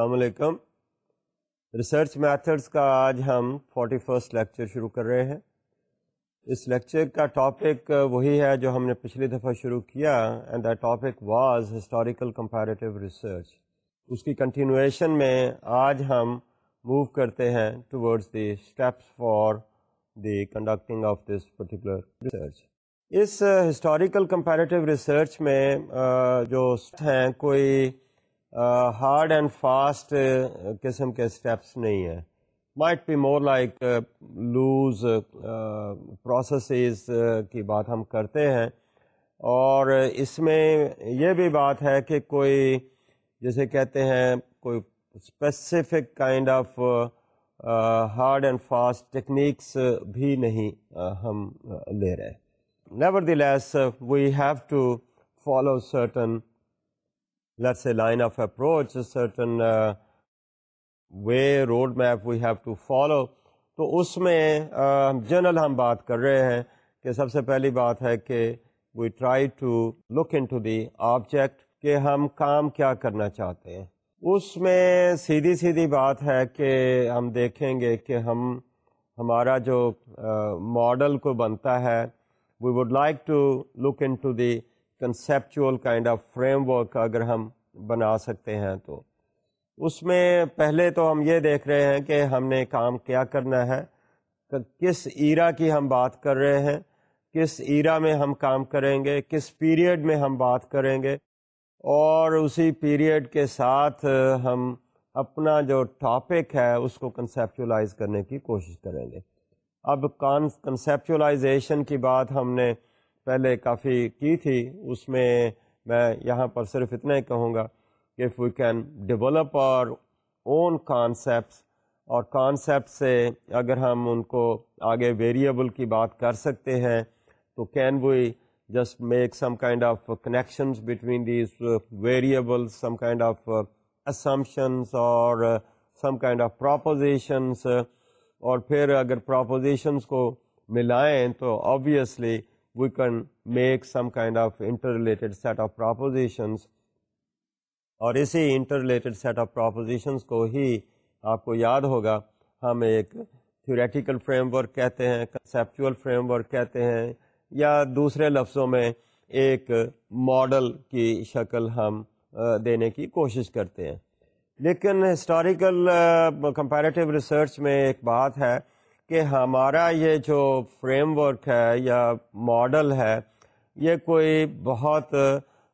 السلام علیکم research methods کا آج ہم فورٹی فرسٹ لیکچر شروع کر رہے ہیں اس لیکچر کا ٹاپک وہی ہے جو ہم نے پچھلی دفعہ شروع کیا and the topic was historical comparative research اس کی کنٹینویشن میں آج ہم موو کرتے ہیں towards the steps for the conducting of this particular research us historical comparative research میں جو ہیں کوئی ہارڈ اینڈ فاسٹ قسم کے اسٹیپس نہیں ہیں might be more like loose processes کی بات ہم کرتے ہیں اور اس میں یہ بھی بات ہے کہ کوئی جیسے کہتے ہیں کوئی specific kind of hard and fast techniques بھی نہیں uh, ہم uh, لے رہے nevertheless we have to follow certain let's say line of approach certain way road map we have to follow تو اس میں جنرل ہم بات کر رہے ہیں کہ سب سے پہلی بات ہے کہ we try to look into the object کہ ہم کام کیا کرنا چاہتے ہیں اس میں سیدھی سیدھی بات ہے کہ ہم دیکھیں گے کہ ہم ہمارا جو ماڈل کو بنتا ہے we would like to look into the conceptual kind of framework اگر ہم بنا سکتے ہیں تو اس میں پہلے تو ہم یہ دیکھ رہے ہیں کہ ہم نے کام کیا کرنا ہے کس ایرا کی ہم بات کر رہے ہیں کس ایرا میں ہم کام کریں گے کس پیریڈ میں ہم بات کریں گے اور اسی پیریڈ کے ساتھ ہم اپنا جو ٹاپک ہے اس کو کنسیپچولائز کرنے کی کوشش کریں گے اب کان کنسیپچولائزیشن کی بات ہم نے پہلے کافی کی تھی اس میں میں یہاں پر صرف اتنا ہی کہوں گا کہ if we can develop our own concepts اور کانسیپٹ سے اگر ہم ان کو آگے ویریبل کی بات کر سکتے ہیں تو can we just make some kind of connections between these variables some kind of assumptions اور سم کائنڈ آف پراپوزیشنس اور پھر اگر پراپوزیشنس کو ملائیں تو obviously we can make some kind of interrelated set of propositions اور اسی interrelated set of propositions کو ہی آپ کو یاد ہوگا ہم ایک تھیوریٹیکل فریم ورک کہتے ہیں کنسیپچول فریم ورک کہتے ہیں یا دوسرے لفظوں میں ایک ماڈل کی شکل ہم دینے کی کوشش کرتے ہیں لیکن ہسٹوریکل کمپیریٹیو ریسرچ میں ایک بات ہے کہ ہمارا یہ جو فریم ورک ہے یا ماڈل ہے یہ کوئی بہت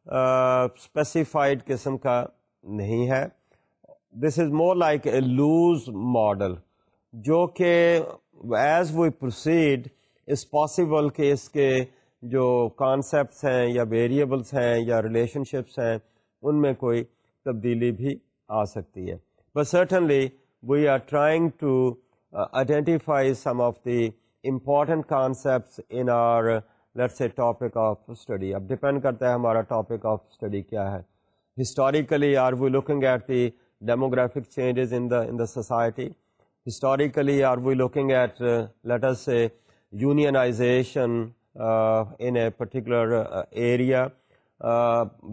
اسپیسیفائڈ قسم کا نہیں ہے this is more like a loose model جو کہ as we proceed is possible کہ اس کے جو کانسیپٹس ہیں یا ویریبلس ہیں یا ریلیشن شپس ہیں ان میں کوئی تبدیلی بھی آ سکتی ہے but certainly we are trying to identify some of the important concepts in our later topic of study اب ڈپینڈ کرتا ہے ہمارا ٹاپک آف اسٹڈی کیا ہے historically are we looking at the demographic changes in the the society historically are we looking at uh, unionization in a particular area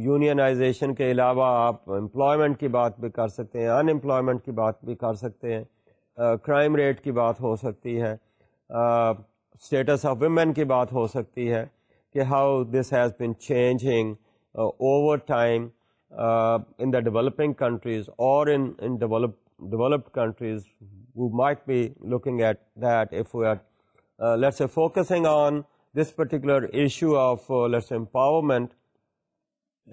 unionization کے علاوہ آپ employment کی بات بھی کر سکتے ہیں ان امپلائمنٹ کی بات بھی کر سکتے ہیں کرائم ریٹ کی بات ہو سکتی ہے اسٹیٹس آف ویمن کی بات ہو سکتی ہے کہ how this has been changing over time in the developing countries اور in in develop developed countries we might be looking at that F are let's say focusing on this particular issue of let's empowerment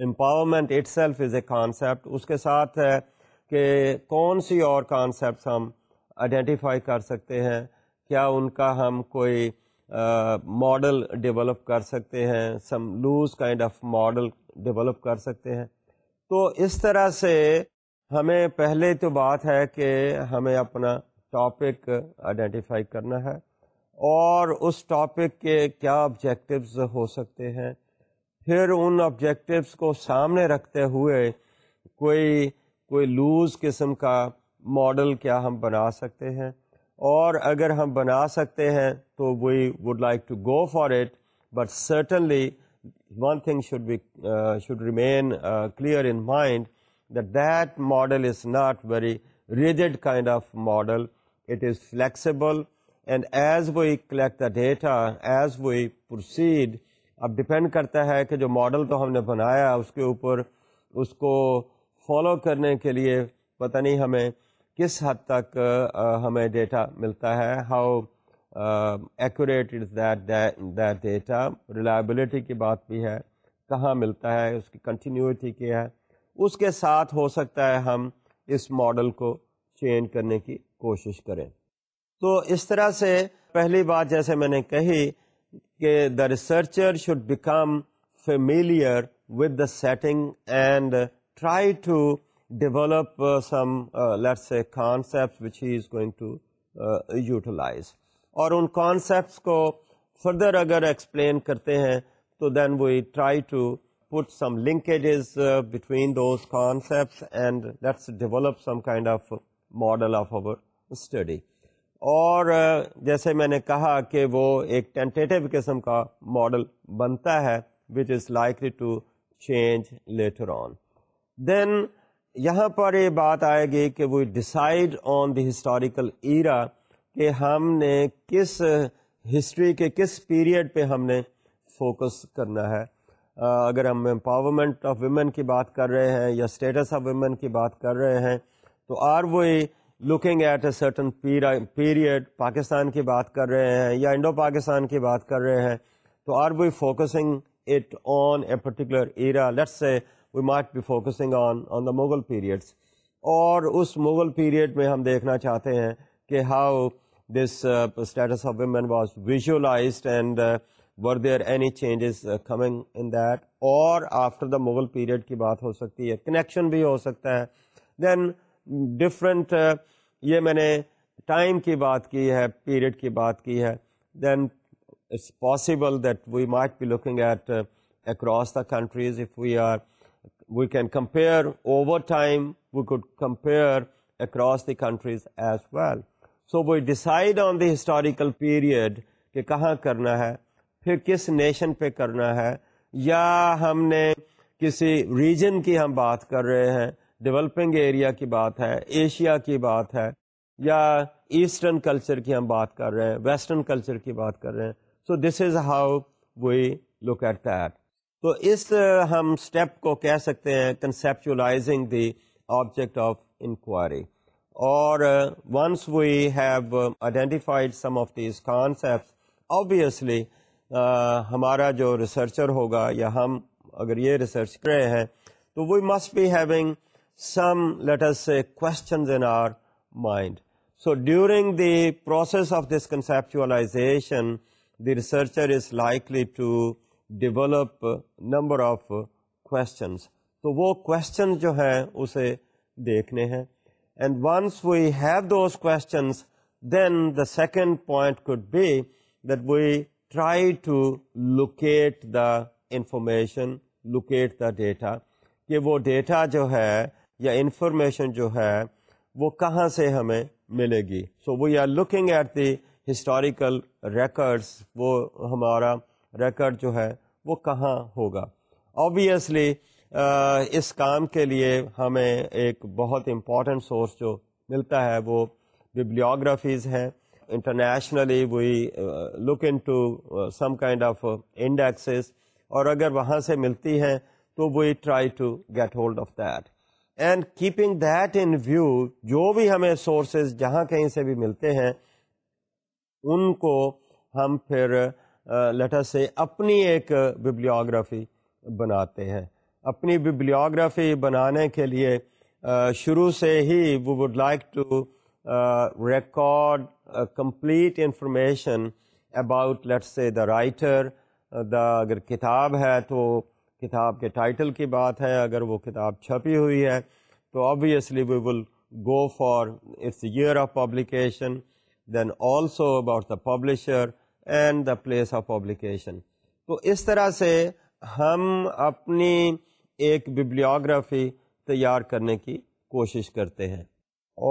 empowerment itself is a concept اس کے ساتھ ہے کہ کون سی اور concepts ہم identify کر سکتے ہیں کیا ان کا ہم کوئی ماڈل ڈیولپ کر سکتے ہیں some loose kind of model develop کر سکتے ہیں تو اس طرح سے ہمیں پہلے تو بات ہے کہ ہمیں اپنا ٹاپک آئیڈینٹیفائی کرنا ہے اور اس ٹاپک کے کیا آبجیکٹیوز ہو سکتے ہیں پھر ان آبجیکٹیوز کو سامنے رکھتے ہوئے کوئی کوئی لوز قسم کا ماڈل کیا ہم بنا سکتے ہیں اور اگر ہم بنا سکتے ہیں تو we would like to go for it but certainly one thing should be should remain clear in mind that that model is not very rigid kind of model it is flexible and as we collect the data as we proceed اب depend کرتا ہے کہ جو model تو ہم نے بنایا اس کے اوپر اس کو فالو کرنے کے لیے پتہ نہیں ہمیں کس حد تک ہمیں ڈیٹا ملتا ہے how accurate is that that data reliability کی بات بھی ہے کہاں ملتا ہے اس کی کنٹینیوٹی کیا ہے اس کے ساتھ ہو سکتا ہے ہم اس ماڈل کو چینج کرنے کی کوشش کریں تو اس طرح سے پہلی بات جیسے میں نے کہی کہ the researcher should become familiar with the setting and try to develop some let's say concept which he is going utilize اور ان کانسیپٹس کو فردر اگر ایکسپلین کرتے ہیں تو then we try to put some linkages between those concepts and develop some kind of model of our study uh, اور جیسے میں نے کہا کہ وہ ایک ٹینٹیو قسم کا ماڈل بنتا ہے which is like later on then یہاں پر یہ بات آئے گی کہ وہ decide on the historical era کہ ہم نے کس ہسٹری کے کس پیریڈ پہ ہم نے فوکس کرنا ہے اگر ہم امپاورمنٹ آف ویمن کی بات کر رہے ہیں یا اسٹیٹس آف ویمن کی بات کر رہے ہیں تو آر وہ looking at a certain period Pakistan کی بات کر رہے ہیں یا انڈو پاکستان کی بات کر رہے ہیں تو are we focusing it on a particular era let's we might be focusing on on the Mughal periods اور اس مغل پیریڈ میں ہم دیکھنا چاہتے ہیں کہ how this status of women was visualised and were there any changes coming in that or after the Mughal period کی بات ہو سکتی ہے کنیکشن بھی ہو سکتا ہے دین ڈفرینٹ uh, یہ میں نے ٹائم کی بات کی ہے پیریڈ کی بات کی ہے then it's possible that we might be looking at across the countries if we are we can compare over time we could compare across the countries as well so we decide on the historical period کہ کہاں کرنا ہے پھر کس nation پہ کرنا ہے یا ہم نے کسی ریجن کی ہم بات کر رہے ہیں ڈیولپنگ ایریا کی بات ہے ایشیا کی بات ہے یا ایسٹرن کلچر کی ہم بات کر رہے ہیں ویسٹرن کلچر کی بات کر رہے ہیں so this is how we look at that تو اس ہم اسٹیپ کو کہہ سکتے ہیں conceptualizing the object of inquiry اور once we have identified some of these concept obviously ہمارا جو ریسرچر ہوگا یا ہم اگر یہ ریسرچ کر رہے ہیں تو we must be having some let's in our mind so during the process of this conceptualization the researcher is likely to develop number of questions تو وہ کوشچن جو ہیں اسے دیکھنے ہیں and once we have those questions then the second point could that we try to locate the information locate the data کہ وہ data جو ہے یا انفارمیشن جو ہے وہ کہاں سے ہمیں ملے گی so we are looking at the historical records وہ ہمارا ریکارڈ جو ہے وہ کہاں ہوگا آبویسلی اس کام کے لیے ہمیں ایک بہت امپورٹنٹ سورس جو ملتا ہے وہ ببلیوگرافیز ہیں internationally we look into some kind of indexes اور اگر وہاں سے ملتی ہیں تو we try to get hold of that and keeping that in view جو بھی ہمیں سورسز جہاں کہیں سے بھی ملتے ہیں ان کو ہم پھر لیٹر سے اپنی ایک ببلیوگرافی بناتے ہیں اپنی ببلیوگرافی بنانے کے لیے شروع سے ہی we would like to record complete information about let's say the writer دا اگر کتاب ہے تو کتاب کے ٹائٹل کی بات ہے اگر وہ کتاب چھپی ہوئی ہے تو obviously we will go for its year of publication then also about the publisher and the place of publication تو اس طرح سے ہم اپنی ایک ببلیوگرافی تیار کرنے کی کوشش کرتے ہیں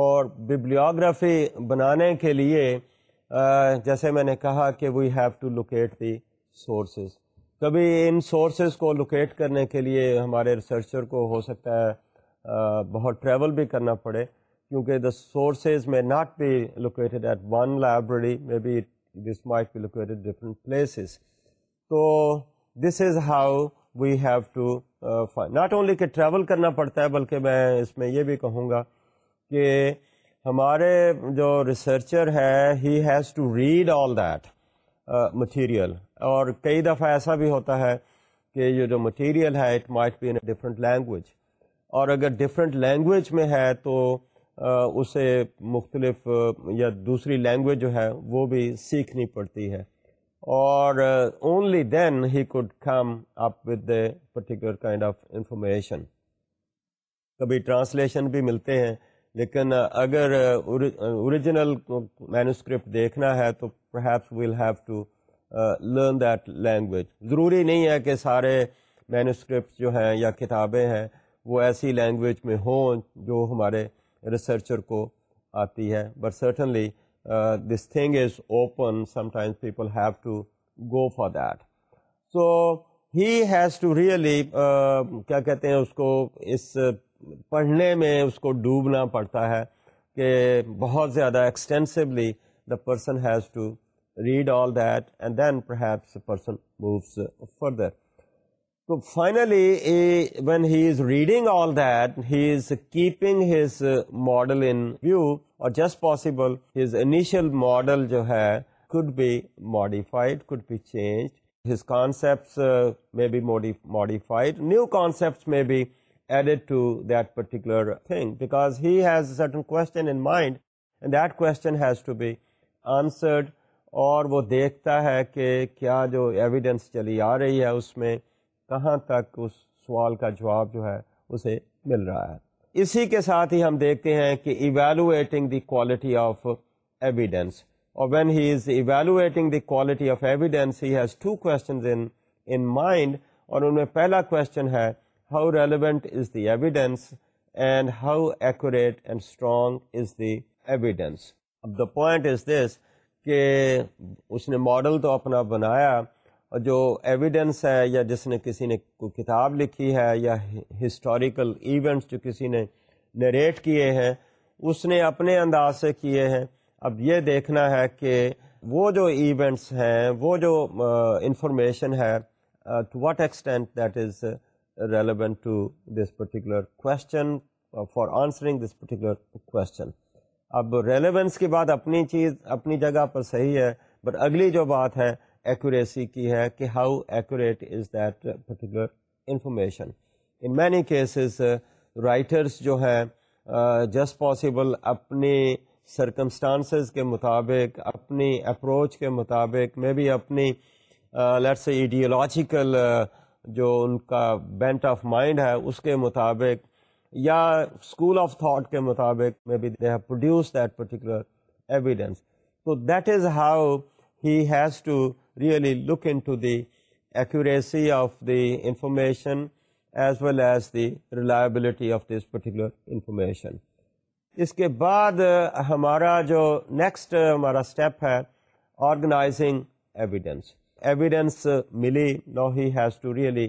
اور ببلیوگرافی بنانے کے لیے جیسے میں نے کہا کہ we have to locate the sources کبھی ان سورسز کو لوکیٹ کرنے کے لیے ہمارے ریسرچر کو ہو سکتا ہے بہت ٹریول بھی کرنا پڑے کیونکہ the sources may not be located at one library may be this might be located different places so this is how we have to find not only کہ ٹریول کرنا پڑتا ہے بلکہ میں اس میں یہ بھی کہوں گا کہ ہمارے جو ریسرچر ہے has to read all that material اور کئی دفعہ ایسا بھی ہوتا ہے کہ یہ جو مٹیریل ہے it might be in a different language اور اگر ڈفرینٹ لینگویج میں ہے تو اسے مختلف یا دوسری لینگویج جو ہے وہ بھی سیکھنی پڑتی ہے اور only then he could come up with the particular kind of information کبھی ٹرانسلیشن بھی ملتے ہیں لیکن اگر اوریجنل مینوسکرپٹ دیکھنا ہے تو perhaps we'll have to learn that language ضروری نہیں ہے کہ سارے مینوسکرپٹ جو ہیں یا کتابیں ہیں وہ ایسی لینگویج میں ہوں جو ہمارے ریسرچر کو آتی ہے but certainly this thing is open sometimes people have to go for that so he has to really کیا کہتے ہیں اس کو اس پڑھنے میں اس کو ڈوبنا پڑتا ہے کہ بہت زیادہ extensively the person has to read all that and then perhaps person moves further finally when he is reading all that he is keeping his model in view اور جسٹ پوسبلشیل ماڈل جو ہے could be modified could be change his concepts میں بھی added to that particular thing because and that کون has to be answered اور وہ دیکھتا ہے کہ کیا جو ایویڈینس چلی آ رہی ہے اس میں کہاں تک اس سوال کا جواب جو ہے اسے مل رہا ہے اسی کے ساتھ ہی ہم دیکھتے ہیں کہ evaluating the quality of evidence اور when he is evaluating the quality of evidence has two questions in in mind اور ان میں پہلا کوشچن ہے how relevant is the evidence and how accurate and strong is the evidence اب the point is this کہ اس نے model تو اپنا بنایا جو ایویڈنس ہے یا جس نے کسی نے کوئی کتاب لکھی ہے یا ہسٹوریکل ایونٹس جو کسی نے نریٹ کیے ہیں اس نے اپنے انداز سے کیے ہیں اب یہ دیکھنا ہے کہ وہ جو ایونٹس ہیں وہ جو انفارمیشن ہے to what extent that is relevant to this particular question for answering this particular question اب ریلیونس کی بات اپنی چیز اپنی جگہ پر صحیح ہے بٹ اگلی جو بات ہے ایکوریسی کی ہے کہ how accurate is that particular information in many cases writers جو ہیں جسٹ uh, پاسبل اپنی سرکمسٹانسز کے مطابق اپنی اپروچ کے مطابق مے بی اپنی لیٹس uh, ایڈیولوجیکل uh, جو ان کا بینٹ آف مائنڈ ہے اس کے مطابق یا اسکول آف تھاٹ کے مطابق may have produce that particular evidence تو that is how he has to really look into the accuracy of the information as well as the reliability of these particular information اس کے بعد ہمارا جو next ہمارا step ہے organising evidence evidence ملی now he has to really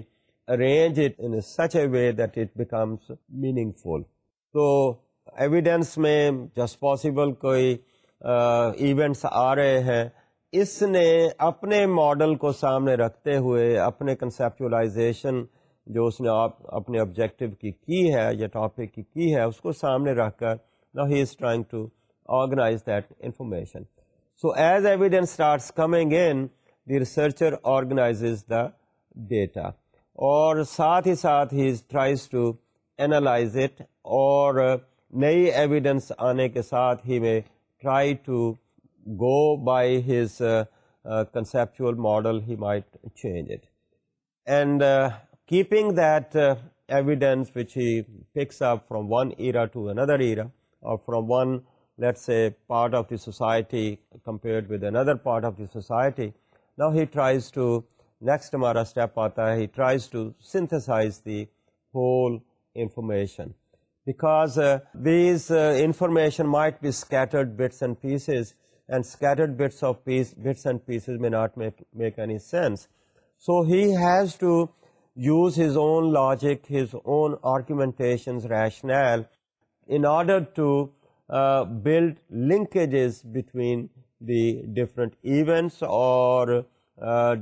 arrange it in such a way that it becomes meaningful تو evidence میں جس پاسبل کوئی ایونٹس آ رہے ہیں اس نے اپنے ماڈل کو سامنے رکھتے ہوئے اپنے کنسیپچولائزیشن جو اس نے آپ اپنے آبجیکٹو کی کی ہے یا ٹاپک کی کی ہے اس کو سامنے رکھ کر نا he is trying to organise that information so as evidence starts coming in the researcher organises the data اور ساتھ ہی ساتھ ہی ٹرائز ٹو اینالائز اٹ اور نئی ایویڈینس آنے کے ساتھ ہی میں try to go by his conceptual model he might change it and keeping that evidence which he picks up from one era to another era اور from one let's a part of the society compared to another part of the society now he tries to next ہمارا step آتا ہے he tries to synthesise the whole information because these information might be scattered bits and pieces endured and pieces میں sense so has to use his own logic his own argumentation rational orders between the different events اور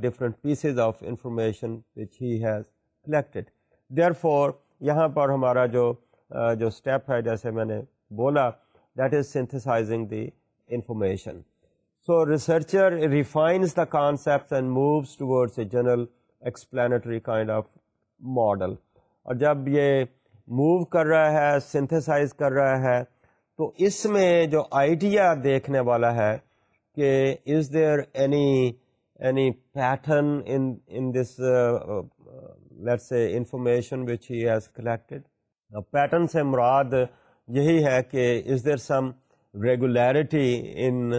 different pieces of information has collected therefore یہاں پر ہمارا جو جو step ہے جیسے میں نے بولا that is synthesising the information so researcher refines the concepts and moves towards a general explanatory kind of model اور جب یہ موو کر رہا ہے سنتھسائز کر رہا ہے تو اس میں جو آئیڈیا دیکھنے والا ہے کہ is there any any pattern in this let's information which has collected pattern سے مراد یہی ہے کہ is there some regularity in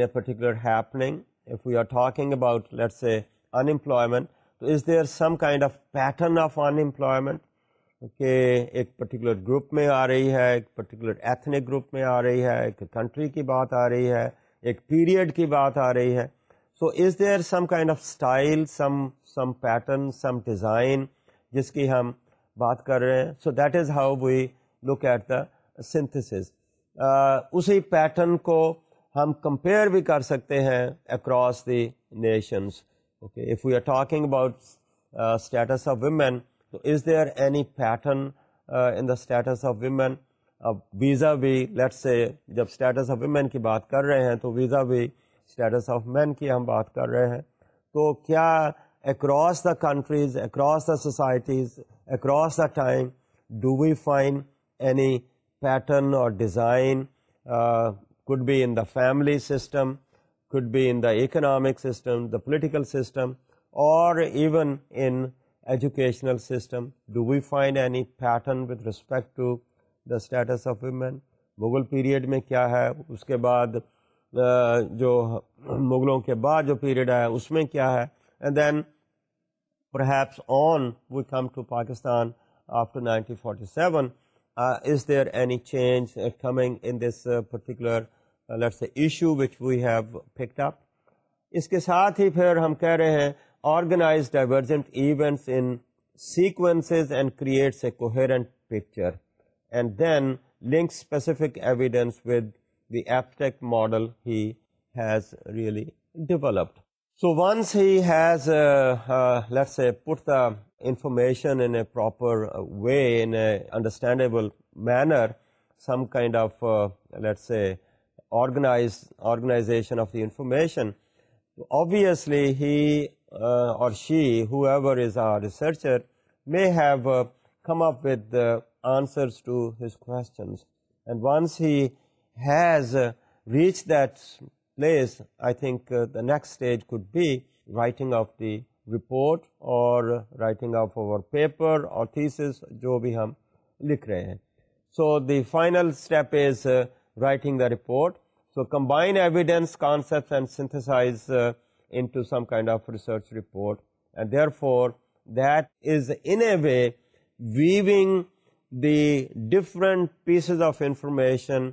a particular happening if you are talking about let's a unemployment تو is they are some kind of pattern of unemployment کے ایک particular group میں آ رہی ہے ایک پرٹیکولر ایتھنک گروپ میں آ رہی ہے ایک کنٹری کی بات آ رہی ہے ایک پیریڈ کی بات آ رہی ہے so is they some kind of style some some pattern some design جس کی ہم بات کر رہے ہیں so that is how we look at the synthesis اسی پیٹرن کو ہم کمپیئر بھی کر سکتے ہیں across the nations okay if we are talking about status of women تو is there any pattern in the status of women اب visa بھی لیٹ سے جب اسٹیٹس آف ویمین کی بات کر رہے ہیں تو ویزا بھی اسٹیٹس آف مین کی ہم بات کر رہے ہیں تو کیا across the countries across the societies across the time do we find any pattern or design uh, could be in the family system, could be in the economic system, the political system, or even in educational system. Do we find any pattern with respect to the status of women? Mughal period میں کیا ہے اس کے بعد جو مغلوں کے بعد جو پیریڈ آیا اس میں کیا ہے and then perhaps on we come to Pakistan after nineteen forty seven uh, is there any change uh, coming in this uh, particular uh, let's say issue which we have picked up اس کے ساتھ ہی پھر ہم کہہ رہے ہیں organise divergent events in sequences and creates a coherent picture and then link specific evidence with the optic model he has really developed So once he has, uh, uh, let's say, put the information in a proper uh, way, in an understandable manner, some kind of, let's say, organization of the information, obviously he or she, whoever is our researcher, may have come up with the answers to his questions. And once he has reached that place I think the next stage could be writing of the report اور writing of اور paper اور thesis جو بھی ہم لکھ رہے ہیں so the final step is writing the report so combined evidence concept and synthesise into some kind of research report and therefore that is in a way weaving the different pieces of information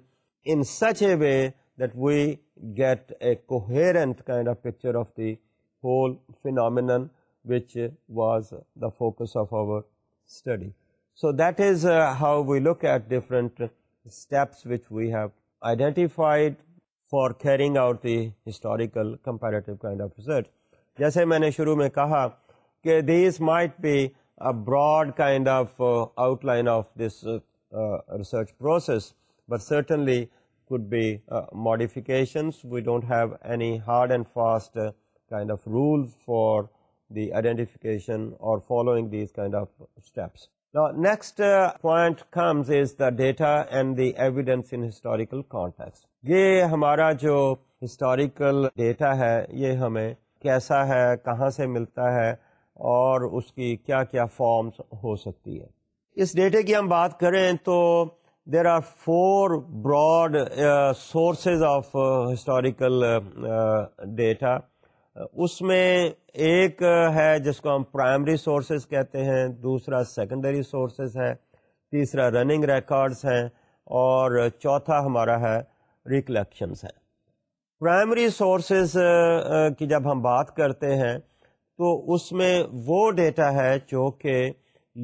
in such a way that we get a kind of picture of the whole phenomenon was the focus of our study so that is how we look at different steps which we have identified for carrying out the historical comparative kind of research جیسے میں نے شروع میں کہا کہ these might be a broad kind of outline of this research process but certainly modification hard and fast kind of rule for the identification اور next and the evidence in historical یہ ہمارا جو ہسٹوریکل ڈیٹا ہے یہ ہمیں کیسا ہے کہاں سے ملتا ہے اور اس کی کیا کیا فارمس ہو سکتی ہے اس ڈیٹے کی ہم بات کریں تو there are four broad sources of historical data اس میں ایک ہے جس کو ہم پرائمری سورسز کہتے ہیں دوسرا سیکنڈری سورسز ہے تیسرا رننگ ریکارڈز ہیں اور چوتھا ہمارا ہے ریکلیکشنز ہیں پرائمری سورسز کی جب ہم بات کرتے ہیں تو اس میں وہ ڈیٹا ہے جو کہ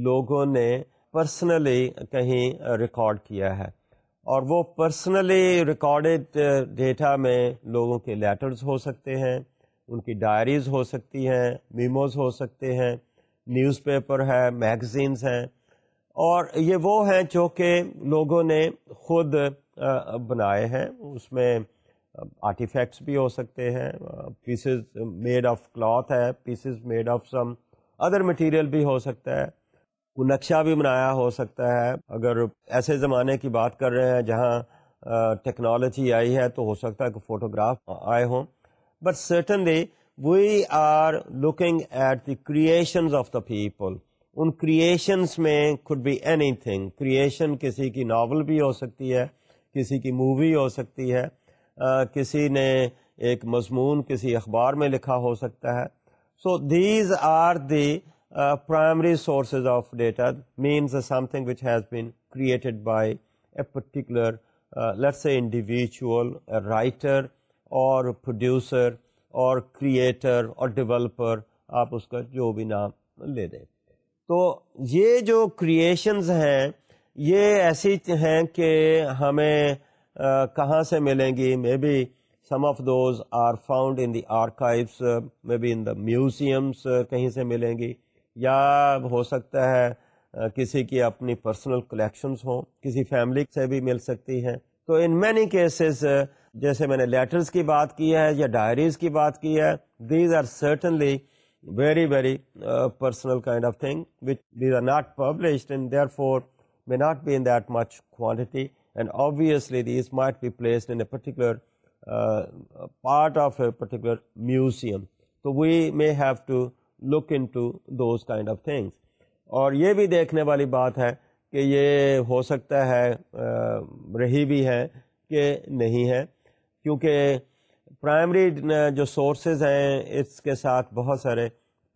لوگوں نے پرسنلی کہیں ریکارڈ کیا ہے اور وہ پرسنلی ریکارڈڈ ڈیٹا میں لوگوں کے لیٹرز ہو سکتے ہیں ان کی ڈائریز ہو سکتی ہیں میموز ہو سکتے ہیں نیوز پیپر ہے میگزینز ہیں اور یہ وہ ہیں جو کہ لوگوں نے خود uh, بنائے ہیں اس میں آرٹیفیکٹس بھی ہو سکتے ہیں پیسز میڈ آف کلاتھ ہے pieces made of some other material بھی ہو سکتا ہے وہ نقشہ بھی بنایا ہو سکتا ہے اگر ایسے زمانے کی بات کر رہے ہیں جہاں ٹیکنالوجی آئی ہے تو ہو سکتا ہے کہ فوٹوگراف آئے ہوں but certainly we are looking at the creations of the people in creations میں could be anything creation کسی کی ناول بھی ہو سکتی ہے کسی کی مووی ہو سکتی ہے کسی نے ایک مضمون کسی اخبار میں لکھا ہو سکتا ہے so these are the primary sources of data means something which has been created by a particular let's a individual writer اور پروڈیوسر اور کریٹر اور ڈیولپر آپ اس کا جو بھی نام لے دیں تو یہ جو کریشنز ہیں یہ ایسی ہیں کہ ہمیں uh, کہاں سے ملیں گی maybe some of those are found in the archives maybe in the museums کہیں سے ملیں گی یا ہو سکتا ہے کسی کی اپنی پرسنل کلیکشنز ہوں کسی فیملی سے بھی مل سکتی ہیں تو ان مینی کیسز جیسے میں نے لیٹرز کی بات کی ہے یا ڈائریز کی بات کی ہے these are certainly very very personal kind of thing which these are not published and therefore may not be in that much quantity and obviously these might be placed in a particular part of a particular museum تو we may have to look into those kind of things اور یہ بھی دیکھنے والی بات ہے کہ یہ ہو سکتا ہے رہی بھی ہے کہ نہیں ہے کیونکہ پرائمری جو سورسز ہیں اس کے ساتھ بہت سارے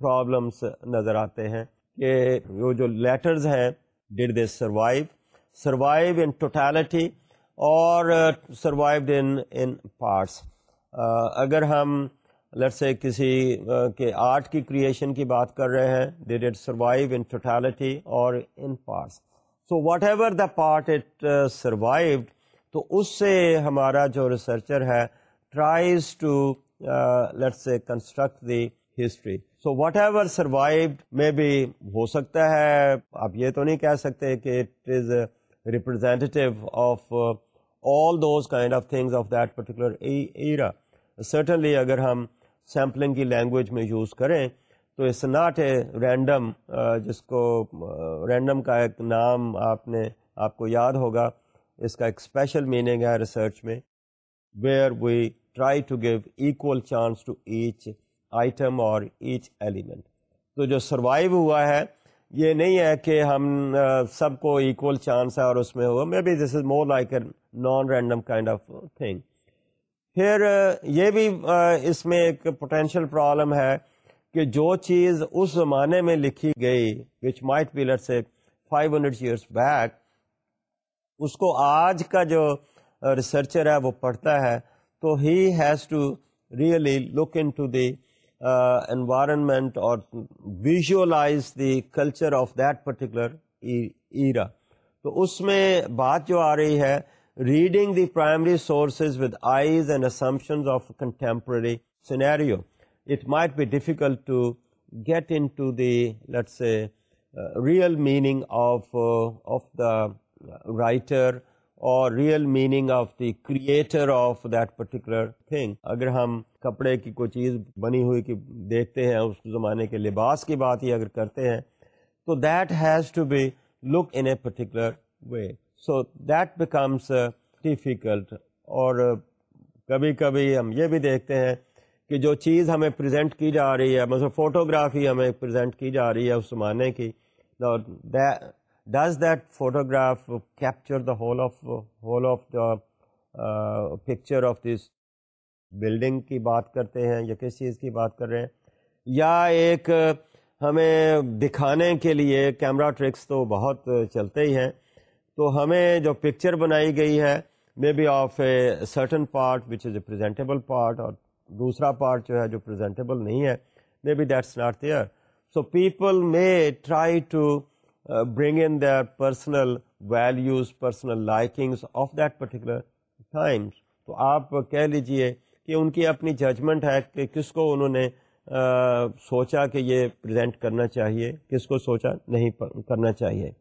پرابلمس نظر آتے ہیں کہ وہ جو لیٹرز ہیں did they survive survive in totality اور سروائیوڈ ان ان پارٹس اگر ہم سے کسی کے آرٹ کی کریشن کی بات کر رہے ہیں ان ان ٹوٹیلٹی اور parts so whatever the part it survived تو اس سے ہمارا جو ریسرچر ہے tries to let say construct the history so whatever survived میں بھی ہو سکتا ہے آپ یہ تو نہیں کہہ سکتے کہ it is representative of all those kind of things of that particular era certainly اگر ہم سیمپلنگ کی لینگویج میں یوز کریں تو اٹس ناٹ اے رینڈم جس کو رینڈم کا ایک نام آپ نے آپ کو یاد ہوگا اس کا ایک اسپیشل میننگ ہے ریسرچ میں where we try to give equal chance to each item اور ایچ ایلیمنٹ تو جو سروائیو ہوا ہے یہ نہیں ہے کہ ہم سب کو ایکول چانس ہے اور اس میں ہوا maybe this is more like a non random kind of thing پھر یہ بھی اس میں ایک پوٹینشیل پرابلم ہے کہ جو چیز اس زمانے میں لکھی گئی وچ مائٹ پیلر سے فائیو ہنڈریڈ ایئرس بیک اس کو آج کا جو ریسرچر ہے وہ پڑھتا ہے تو he has to really look into the environment اور visualise the culture of that particular era تو اس میں بات جو آ رہی ہے reading the primary sources real meaning writer اور real meaning of the creator of that اگر ہم کپڑے کی کوئی چیز بنی ہوئی کی دیکھتے ہیں اس زمانے کے لباس کی بات ہی اگر کرتے ہیں تو that has to be look in a particular way so that becomes difficult اور uh, کبھی کبھی ہم یہ بھی دیکھتے ہیں کہ جو چیز ہمیں پریزنٹ کی جا رہی ہے مطلب فوٹوگرافی ہمیں پریزنٹ کی جا رہی ہے اس زمانے کی does that photograph capture the whole of whole of the picture of this building کی بات کرتے ہیں یا کس چیز کی بات کر رہے ہیں یا ایک ہمیں دکھانے کے لیے کیمرہ ٹرکس تو بہت چلتے ہی ہیں تو ہمیں جو پکچر بنائی گئی ہے may be of a certain part which is a presentable part اور دوسرا پارٹ جو ہے جو پریزنٹیبل نہیں ہے may be that's not there so people may try to bring in their personal values personal likings of that particular times تو آپ کہہ لیجئے کہ ان کی اپنی ججمنٹ ہے کہ کس کو انہوں نے uh, سوچا کہ یہ پریزنٹ کرنا چاہیے کس کو سوچا نہیں کرنا چاہیے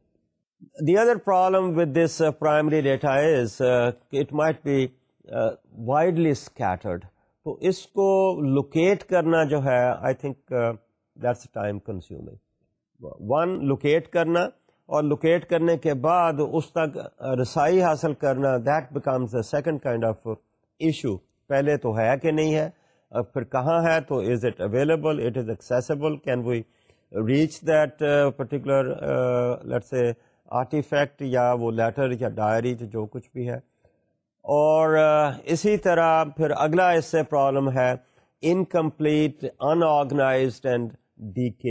the other problem with this primary data is it might be widely scattered تو اس کو لوکیٹ کرنا جو ہے I think that's time one locate کرنا اور لوکیٹ کرنے کے بعد اس تک رسائی حاصل کرنا that becomes a second kind of issue پہلے تو ہے کہ نہیں ہے پھر کہاں ہے تو is it available it is accessible can we reach that particular let's a artefact یا وہ لیٹر یا ڈائری جو کچھ بھی ہے اور اسی طرح پھر اگلا اس سے پرابلم ہے in unorganised and decayed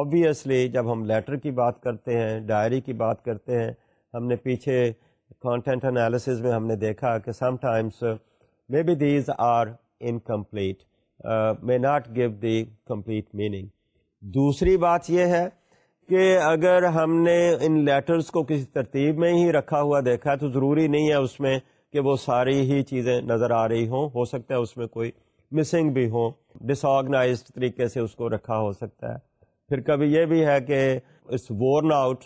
obviously جب ہم لیٹر کی بات کرتے ہیں ڈائری کی بات کرتے ہیں ہم نے پیچھے کانٹینٹ انالیسز میں ہم نے دیکھا کہ sometimes may be these are incomplete may not give the complete meaning دوسری بات یہ ہے کہ اگر ہم نے ان لیٹرز کو کسی ترتیب میں ہی رکھا ہوا دیکھا ہے تو ضروری نہیں ہے اس میں کہ وہ ساری ہی چیزیں نظر آ رہی ہوں ہو سکتا ہے اس میں کوئی مسنگ بھی ہوں ڈس آرگنائزڈ طریقے سے اس کو رکھا ہو سکتا ہے پھر کبھی یہ بھی ہے کہ اس وورن آؤٹ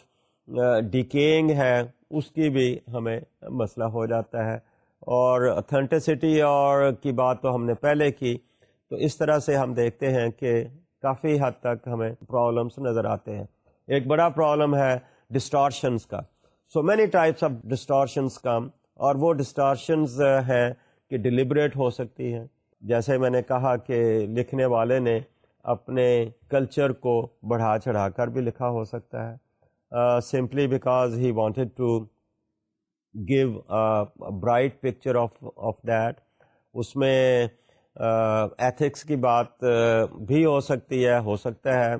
ڈیکینگ ہے اس کی بھی ہمیں مسئلہ ہو جاتا ہے اور اتھینٹسٹی اور کی بات تو ہم نے پہلے کی تو اس طرح سے ہم دیکھتے ہیں کہ کافی حد تک ہمیں پرابلمس نظر آتے ہیں ایک بڑا پرابلم ہے ڈسٹارشنس کا so many types of distortions کا اور وہ ڈسٹارشنز ہیں کہ ڈلیبریٹ ہو سکتی ہیں جیسے میں نے کہا کہ لکھنے والے نے اپنے کلچر کو بڑھا چڑھا کر بھی لکھا ہو سکتا ہے simply because he wanted to give bright picture of of that اس میں ایتھکس کی بات بھی ہو سکتی ہے ہو سکتا ہے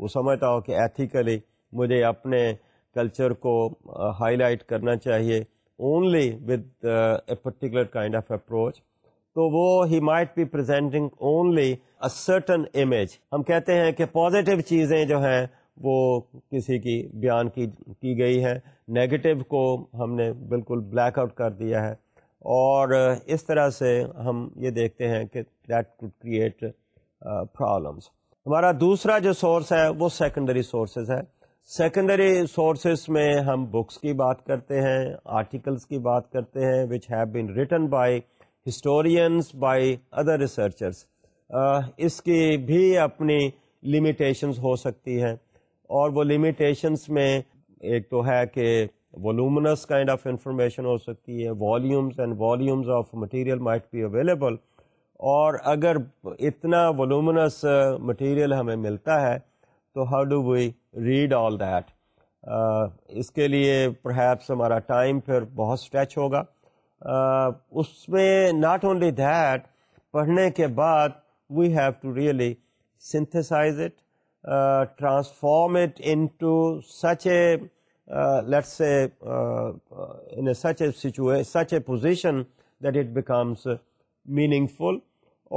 وہ سمجھتا ہو کہ ایتھیکلی مجھے اپنے کلچر کو ہائی لائٹ کرنا چاہیے only with a particular kind of approach تو وہ he might be presenting only a certain image ہم کہتے ہیں کہ پازیٹیو چیزیں جو ہیں وہ کسی کی بیان کی کی گئی ہیں نگیٹو کو ہم نے بالکل بلیک آؤٹ کر دیا ہے اور اس طرح سے ہم یہ دیکھتے ہیں کہ دیٹ کوڈ کریٹ پرابلمس ہمارا دوسرا جو سورس ہے وہ سیکنڈری سورسز ہے سیکنڈری سورسز میں ہم بکس کی بات کرتے ہیں آرٹیکلس کی بات کرتے ہیں which have been written by historians by other researchers اس کی بھی اپنی لمیٹیشنس ہو سکتی ہیں اور وہ لمیٹیشنس میں ایک تو ہے کہ ولیومنس کائنڈ آف انفارمیشن ہو سکتی ہے volumes and volumes of material might be available اور اگر اتنا ولومنس مٹیریل uh, ہمیں ملتا ہے تو how do we read all that اس کے لیے پرہیپس ہمارا ٹائم پھر بہت اسٹریچ ہوگا uh, اس میں ناٹ اونلی دیٹ پڑھنے کے بعد we have to really synthesise it transform it such a a a such such position that it becomes meaningful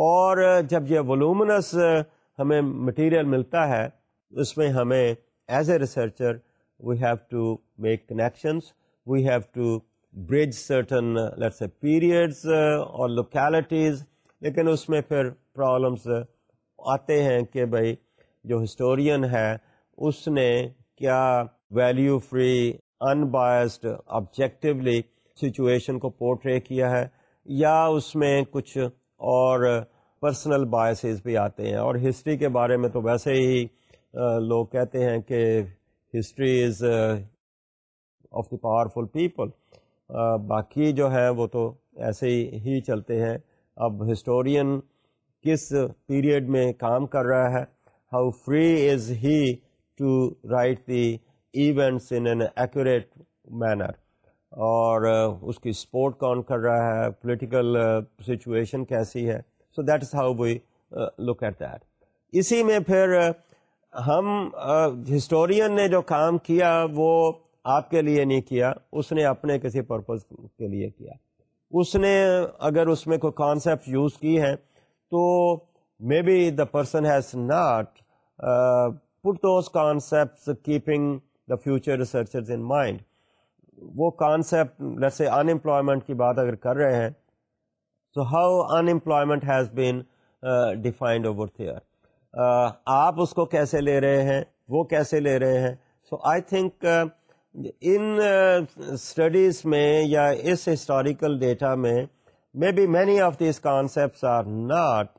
اور جب یہ ولومنس ہمیں مٹیریل ملتا ہے اس میں ہمیں as a researcher we have to make connections we have to bridge certain let's a periods اور لوکیلٹیز لیکن اس میں پھر پرابلمس آتے ہیں کہ بھائی جو ہسٹورین ہے اس نے کیا value free unbiased objectively situation کو پورٹرے کیا ہے یا اس میں کچھ اور پرسنل بایسز بھی آتے ہیں اور ہسٹری کے بارے میں تو ویسے ہی لوگ کہتے ہیں کہ history is of the powerful people باقی جو ہیں وہ تو ایسے ہی چلتے ہیں اب ہسٹورین کس پیریڈ میں کام کر رہا ہے how free is he to write the events in an accurate manner اور اس کی سپورٹ کون کر رہا ہے پولیٹیکل سچویشن کیسی ہے so that is how we look at that اسی میں پھر ہم ہسٹورین نے جو کام کیا وہ آپ کے لیے نہیں کیا اس نے اپنے کسی پرپز کے لیے کیا اس نے اگر اس میں کوئی کانسیپٹ یوز کی ہیں تو maybe the person has not put those concepts keeping the future researchers in mind وہ کانسیپٹ جیسے ان امپلائمنٹ کی بات اگر کر رہے ہیں تو how unemployment has been defined over there آپ اس کو کیسے لے رہے ہیں وہ کیسے لے رہے ہیں so I think in studies میں یا اس ہسٹوریکل ڈیٹا میں maybe many of these concepts are not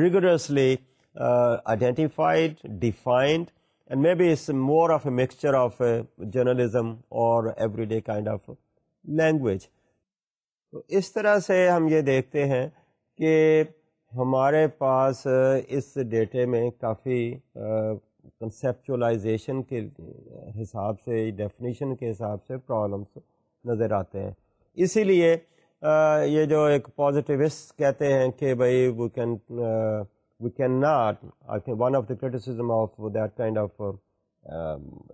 regularly identified defined and maybe it's more of a mixture of journalism اور everyday kind of language اس طرح سے ہم یہ دیکھتے ہیں کہ ہمارے پاس اس ڈیٹے میں کافی کنسیپچولائزیشن کے حساب سے ڈیفینیشن کے حساب سے پرابلمس نظر آتے ہیں اسی لیے یہ جو ایک پازیٹیوسٹ کہتے ہیں کہ بھائی we can we can not I one of the criticism of that kind of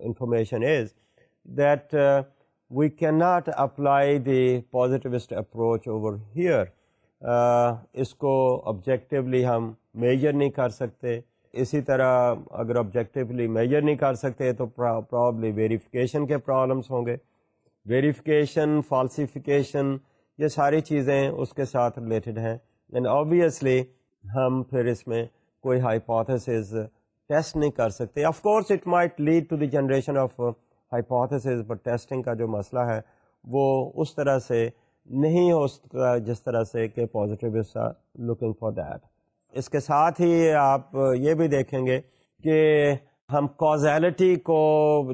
information is that we can not apply the positivist approach over here اس کو آبجیکٹیولی ہم میجر نہیں کر سکتے اسی طرح اگر آبجیکٹیولی میجر نہیں کر سکتے تو پرابلی ویریفیکیشن کے پرابلمس ہوں گے ویریفیکیشن فالسیفیکیشن یہ ساری چیزیں اس کے ساتھ ریلیٹڈ ہیں اینڈ آبویسلی ہم پھر اس میں کوئی ہائپوتھسز ٹیسٹ نہیں کر سکتے of course it might lead to the generation of hypotheses but testing کا جو مسئلہ ہے وہ اس طرح سے نہیں ہو سکتا جس طرح سے کہ positive are looking for that اس کے ساتھ ہی آپ uh, یہ بھی دیکھیں گے کہ ہم کازیلٹی کو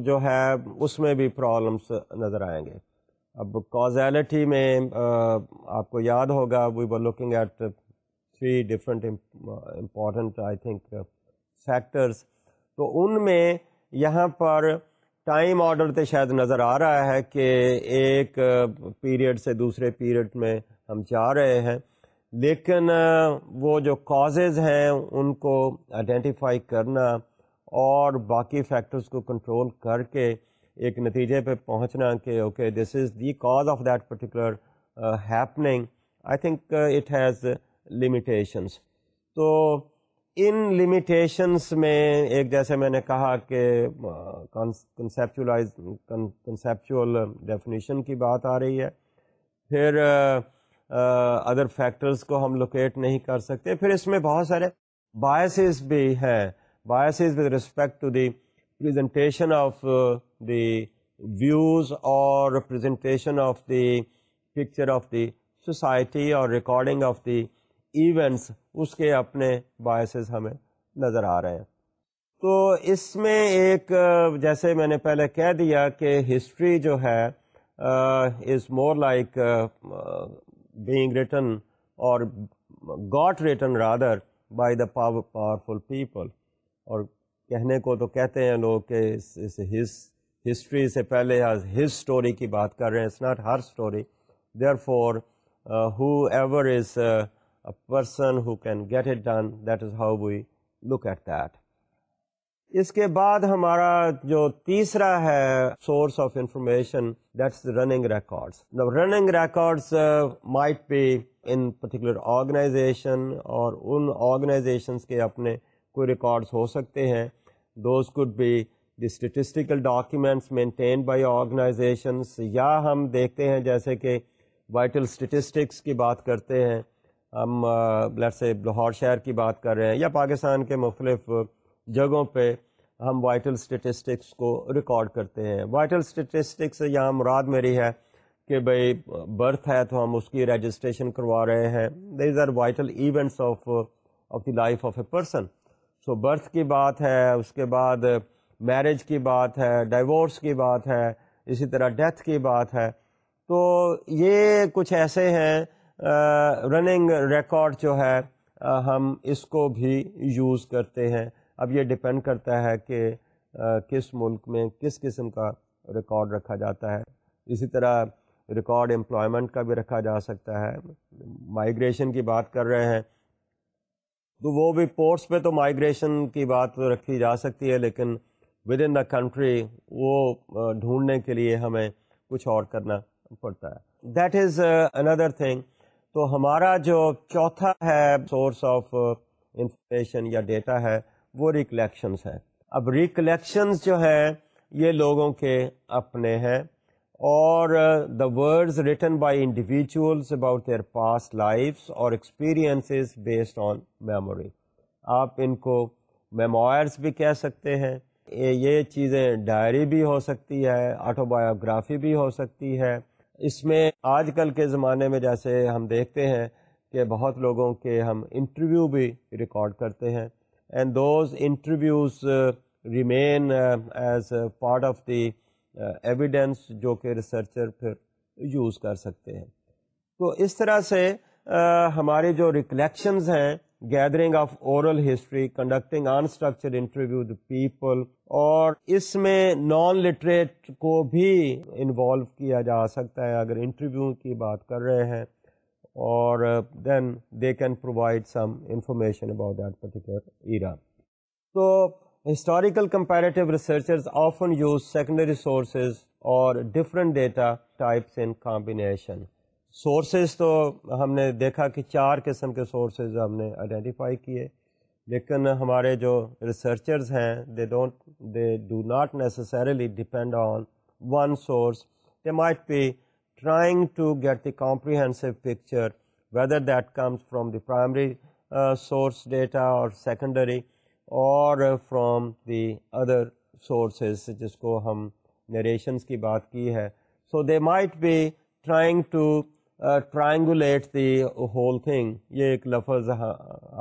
جو ہے اس میں بھی پرابلمس نظر آئیں گے اب کازیلٹی میں uh, آپ کو یاد ہوگا we were looking at different important I think factors تو ان میں یہاں پر ٹائم آڈر تو شاید نظر آ رہا ہے کہ ایک پیریڈ uh, سے دوسرے پیریڈ میں ہم جا رہے ہیں لیکن uh, وہ جو کازز ہیں ان کو آئیڈینٹیفائی کرنا اور باقی فیکٹرز کو کنٹرول کر کے ایک نتیجے پہ پہنچنا کہ okay this is the cause of that particular happening I think it has limitations تو ان لمیٹیشنس میں ایک جیسے میں نے کہا کہ کنسیپچولائز کنسیپچول ڈیفینیشن کی بات آ رہی ہے پھر ادر فیکٹرز کو ہم لوکیٹ نہیں کر سکتے پھر اس میں بہت سارے بایسیز بھی ہیں biases with respect to the presentation of the views اور representation of the picture of the society اور ریکارڈنگ آف دی ایونٹس اس کے اپنے باعثز ہمیں نظر آ رہے ہیں تو اس میں ایک جیسے میں نے پہلے کہہ دیا کہ ہسٹری جو ہے is more like being written or got written rather by the power powerful people اور کہنے کو تو کہتے ہیں لوگ کہ اس ہسٹری سے پہلے ہز اسٹوری کی بات کر رہے ہیں it's not her story therefore whoever is person who can get it done that is how we look at that اس کے بعد ہمارا جو تیسرا ہے source of information that's running records running records might be in particular organization or in organizations کے اپنے کوئی records ہو سکتے ہیں those could be the statistical documents maintain by organizations یا ہم دیکھتے ہیں جیسے کہ وائٹل اسٹیٹسٹکس کی بات کرتے ہیں ہم لیٹ سے لاہور شہر کی بات کر رہے ہیں یا پاکستان کے مختلف جگہوں پہ ہم وائٹل اسٹیٹسٹکس کو ریکارڈ کرتے ہیں وائٹل اسٹیٹسٹکس یہاں مراد میری ہے کہ بھائی برتھ ہے تو ہم اس کی رجسٹریشن کروا رہے ہیں these are vital events of of the life of a person so birth کی بات ہے اس کے بعد میرج کی بات ہے ڈائیورس کی بات ہے اسی طرح ڈیتھ کی بات ہے تو یہ کچھ ایسے ہیں رننگ ریکارڈ جو ہے ہم اس کو بھی یوز کرتے ہیں اب یہ ڈپینڈ کرتا ہے کہ کس ملک میں کس قسم کا ریکارڈ رکھا جاتا ہے اسی طرح ریکارڈ امپلائمنٹ کا بھی رکھا جا سکتا ہے مائگریشن کی بات کر رہے ہیں تو وہ بھی پورٹس پہ تو مائیگریشن کی بات رکھی جا سکتی ہے لیکن ود ان دا کنٹری وہ ڈھونڈنے کے لیے ہمیں کچھ اور کرنا پڑتا ہے دیٹ از اندر تھنگ تو ہمارا جو چوتھا ہے سورس آف انفارمیشن یا ڈیٹا ہے وہ ریکلیکشنس ہے اب ریکلیکشنس جو ہیں یہ لوگوں کے اپنے ہیں اور the words written by individuals about their past lives اور ایکسپیرئنسز بیسڈ آن میموری آپ ان کو میموائرس بھی کہہ سکتے ہیں یہ چیزیں ڈائری بھی ہو سکتی ہے آٹو بایوگرافی بھی ہو سکتی ہے اس میں آج کل کے زمانے میں جیسے ہم دیکھتے ہیں کہ بہت لوگوں کے ہم انٹرویو بھی ریکارڈ کرتے ہیں and those interviews remain as part of the evidence جو کہ ریسرچر پھر یوز کر سکتے ہیں تو اس طرح سے uh, ہمارے جو ریکلیکشنز ہیں gathering of oral history conducting interview the people اور اس میں نان لٹریٹ کو بھی انوالو کیا جا سکتا ہے اگر انٹرویو کی بات کر رہے ہیں اور then they can provide some information about that particular era تو historical comparative researchers often use secondary sources اور different data types in combination sources تو ہم نے دیکھا کہ چار قسم کے سورسز ہم نے آئیڈینٹیفائی کیے لیکن ہمارے جو ریسرچرز ہیں they don't they do not necessarily depend on one source they might be trying to get the comprehensive picture whether that comes from the primary source data اور سیکنڈری اور from the other sources جس کو ہم narrations کی بات کی ہے so they might be trying to triangulate the whole thing یہ ایک لفظ ہاں،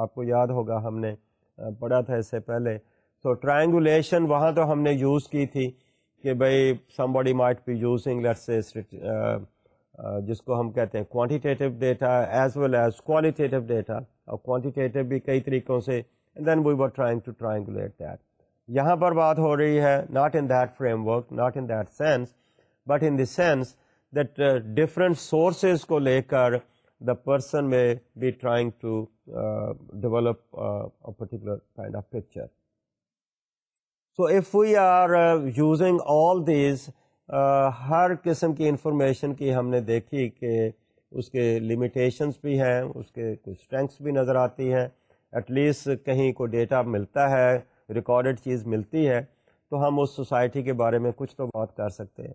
آپ کو یاد ہوگا ہم نے پڑھا تھا اس سے پہلے تو ٹرائنگولیشن وہاں تو ہم نے یوز کی تھی کہ بھائی somebody might be using جس کو ہم کہتے ہیں quantitative data as well as qualitative data اور کوانٹیٹیو بھی کئی طریقوں سے then we are trying to triangulate that یہاں پر بات ہو رہی ہے not in that framework not in that sense but in the sense that different sources کو لے کر دا پرسن میں be trying to develop particular kind of picture so if we are using all these ہر قسم کی information کی ہم نے دیکھی کہ اس کے لمیٹیشنس بھی ہیں اس کے کچھ اسٹرینگس بھی نظر آتی ہیں ایٹ لیسٹ کہیں کو ڈیٹا ملتا ہے ریکارڈڈ چیز ملتی ہے تو ہم اس سوسائٹی کے بارے میں کچھ تو بات کر سکتے ہیں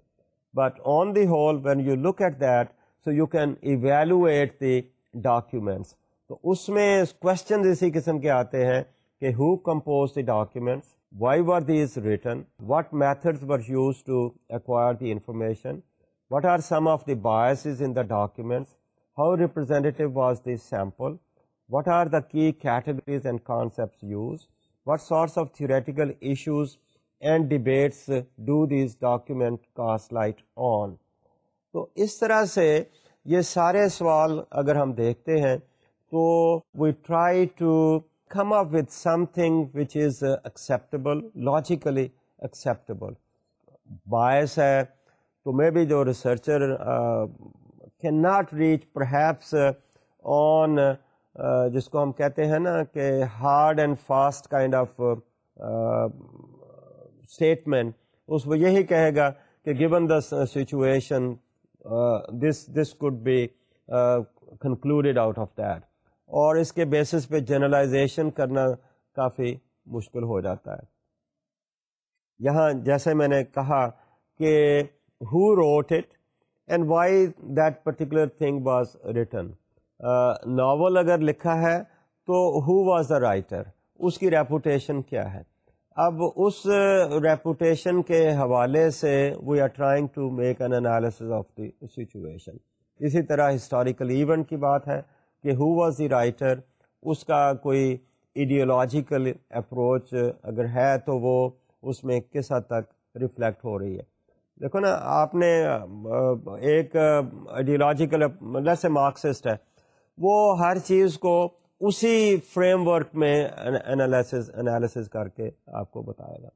but on the whole when you look at that so you can evaluate the documents تو اس میں کوشچن اسی قسم کے آتے ہیں کہ how compose the documents why were these written what methods were used to acquire the information what are some of the biases in the documents how representative was the sample what are the key categories and concepts used what sorts of theoretical issues and debates do these document cast light on تو اس طرح سے یہ سارے سوال اگر ہم دیکھتے ہیں تو we try to come up with something which is acceptable logically acceptable باعث ہے تو مے بی جو researcher can not reach perhaps on جس کو ہم کہتے ہیں نا کہ hard and fast kind of statement اس وہ یہی کہے گا کہ given the situation this this could be concluded out of that اور اس کے بیسس پہ جنرلائزیشن کرنا کافی مشکل ہو جاتا ہے یہاں جیسے میں نے کہا کہ who wrote it and why that particular thing was written novel اگر لکھا ہے تو ہو واز دا رائٹر اس کی ریپوٹیشن کیا ہے اب اس ریپوٹیشن کے حوالے سے we are trying to make an analysis of the situation اسی طرح ہسٹوریکل ایونٹ کی بات ہے کہ ہو واز دی رائٹر اس کا کوئی ایڈیولوجیکل اپروچ اگر ہے تو وہ اس میں کس حد تک ریفلیکٹ ہو رہی ہے دیکھو نا آپ نے ایک ایڈیولوجیکل جیسے مارکسسٹ ہے وہ ہر چیز کو اسی فریم ورک میں انالیسز کر کے آپ کو بتائے گا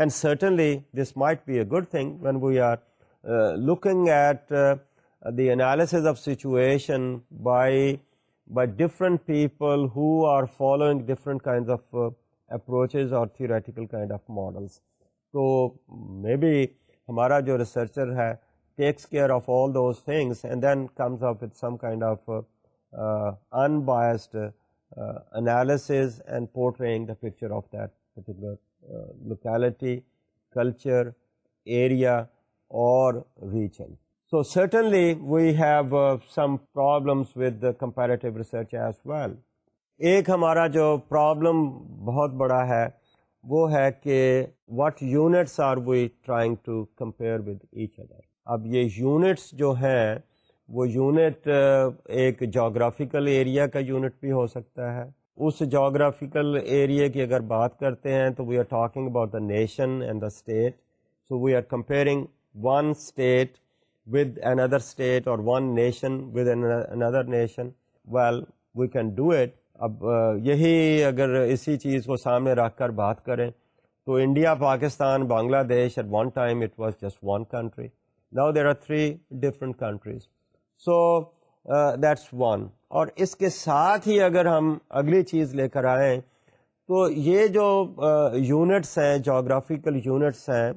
and certainly this might be a good thing when we are looking at the analysis of situation by by different people who are following different kind of approaches اور theoretical kind of models تو may be ہمارا جو researcher ہے takes care of all those things and then comes with some kind of in analyses and portray particular locality culture area اور region so certainly we have some problem ایک ہمارا جو problem بہت بڑا ہے وہ ہے کہ what units are we trying to compare with each other اب یہ یونٹس جو ہیں وہ یونٹ ایک جاگرافیکل ایریا کا یونٹ بھی ہو سکتا ہے اس جاگرافیکل ایریا کی اگر بات کرتے ہیں تو we are talking about the nation and the state so we are comparing one state with another state or one nation with other nation well we can do it اب یہی اگر اسی چیز کو سامنے رکھ کر بات کریں تو India Pakistan Bangladesh at one time it was just one country now there are three different countries so that's one اور اس کے ساتھ ہی اگر ہم اگلی چیز لے کر آئیں تو یہ جو یونٹس uh, ہیں جاگرافیکل یونٹس ہیں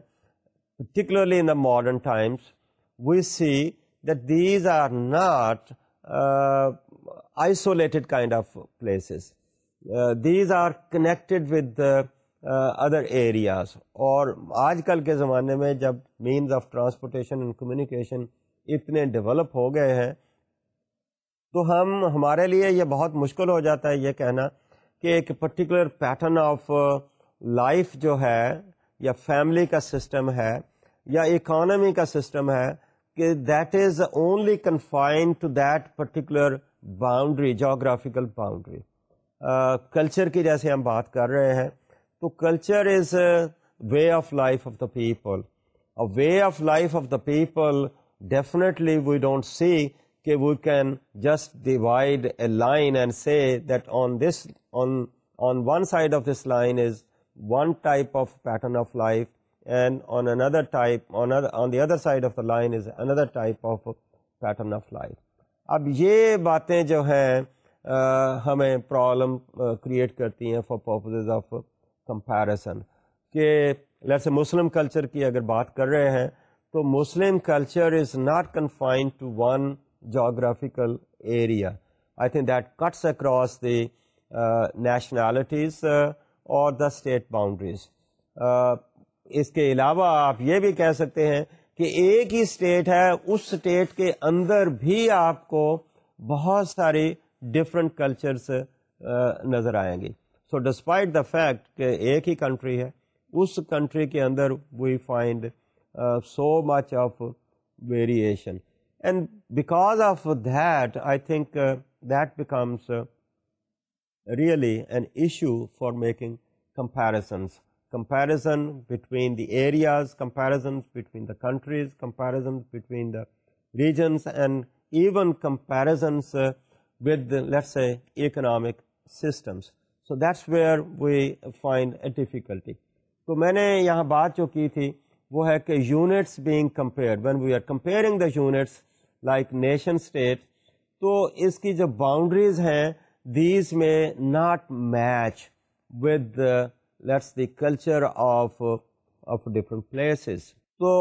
particularly in the modern times we see that these are not isolated kind of places these are connected with other areas اور آج کل کے زمانے میں جب means of transportation and communication اتنے ڈیولپ ہو گئے ہیں تو ہم ہمارے لیے یہ بہت مشکل ہو جاتا ہے یہ کہنا کہ ایک پرٹیکولر پیٹرن آف لائف جو ہے یا فیملی کا سسٹم ہے یا اکانومی کا سسٹم ہے کہ that is only confine to that particular boundary geographical boundary culture کی جیسے ہم بات کر رہے ہیں تو culture is way of life of the people way of life of the people definitely we don't see کہ we can just divide a line and say that on this on on one side of this line is one type of pattern of life and on another type on on the other side of the line is another type of pattern of life اب یہ باتیں جو ہیں ہمیں problem create کرتی ہیں for purpose of comparison کہ جیسے مسلم کلچر کی اگر بات کر رہے ہیں تو Muslim culture is not confined to one geographical area I think that cuts across the nationalities or the state boundaries اس کے علاوہ آپ یہ بھی کہہ سکتے ہیں کہ ایک ہی اسٹیٹ ہے اس اسٹیٹ کے اندر بھی آپ کو بہت ساری ڈفرینٹ کلچرس uh, نظر آئیں گے سو ڈسپائٹ دا فیکٹ کہ ایک ہی کنٹری ہے اس کنٹری کے اندر we find so much of variation and because of that I think that becomes really an issue for making comparisons comparison between the areas between the countries comparison between the regions and even comparisons with a economic systems so that's where we find a difficulty تو میں نے یہاں بات جو کی تھی وہ ہے کہ units being compare when we are comparing the units like nation state تو اس کی جو باؤنڈریز ہیں these may not match with let's the culture of different places تو